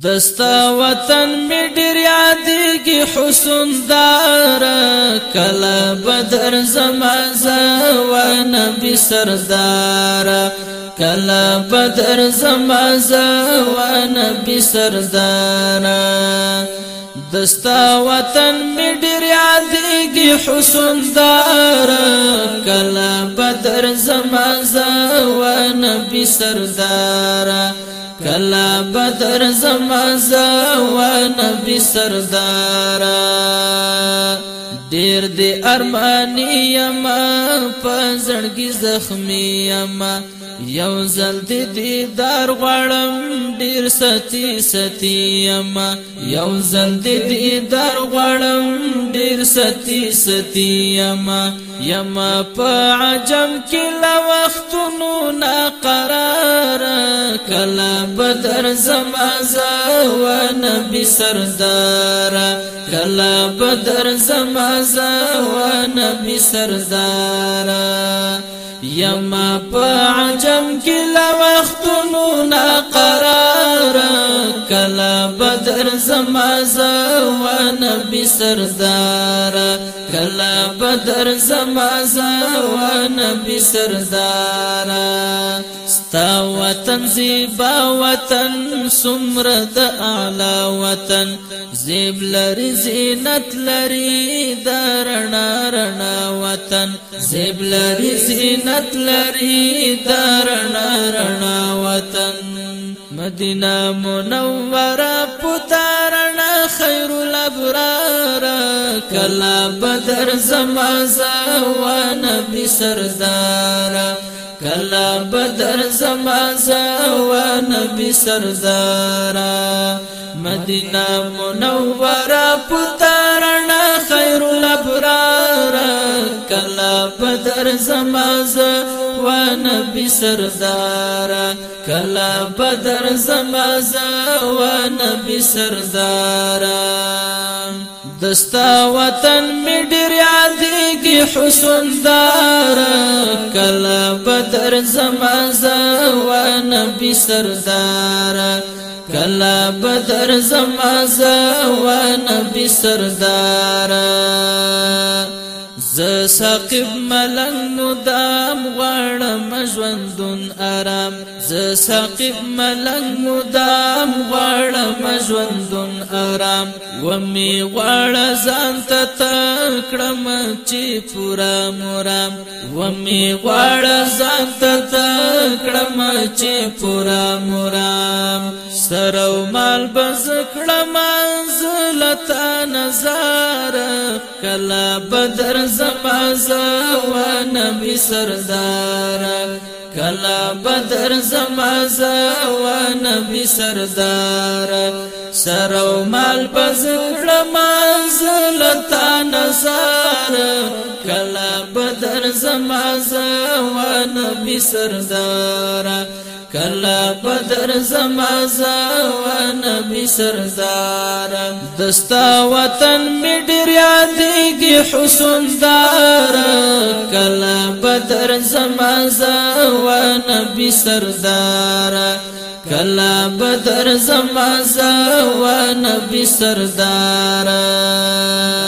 دستا وطن می ډیر یادېږي حسن دار کله بدر زما زوان نبی سردار کله بدر زما زوان نبی سردار دستا وطن می ډیر یادېږي حسن دار کله بدر زما زوان نبی سردار کلا بدر زما زو نبی سردارا ډیر دې ارمانی یما پزړګي زخمی یما یو زل دې دیدار غړم ډیر ستی ستی یما یو زل دې دیدار غړم ډیر ستی ستی یما یما په عجم کې لا وختونو نا قرار کلا بدر زما زو نبی سردار کلا بدر زما رضا و نبی سردارا یما په عجم کې لو لا بدر زما زوا نبی سردار کلا بدر زما زوا نبی سردار ستا وطن زیبا وطن سمر د اعلی وطن زیب لري زینت لري درنا وطن زیب لري زینت لري درنا رنا وطن مدینه منوره پتارنا خیر الابرار کلا بدر زما زوا نبی سردار کلا بدر زما زوا نبی سردار مدینه منوره پتارنا کلا بدر زماز و نبی سردارا کلا بدر زماز و نبی سردارا دستا وطن می ډیر یادېږي حسن دار کلا بدر زمازه و نبی سردار کلا بدر زمازه و نبی سردار ز ساقب ملنو دام غړم ژوندون آرام ز ساقب ملنو دام غړم ژوندون آرام و می غړ ځان ته تکړم چې پورا مورام و می غړ ځان ته تکړم چې پورا مورام سرو مال بز کړم زلتا نظر کلا بدر زما زوا نبی سردار کلا بدر زما زوا نبی سردار سرو مال پزړه ما زلتا نظر زما زوان بي سردارا کلا بدر زما زوان بي سردارا دستا وطن می ډیر یادېږي حسن دار کلا بدر زما زوان بي سردارا کلا بدر زما زوان بي سردارا